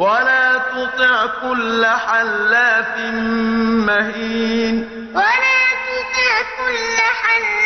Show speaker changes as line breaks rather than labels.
ولا تطع كل حلاف مهين.
ولا تطع كل حلاف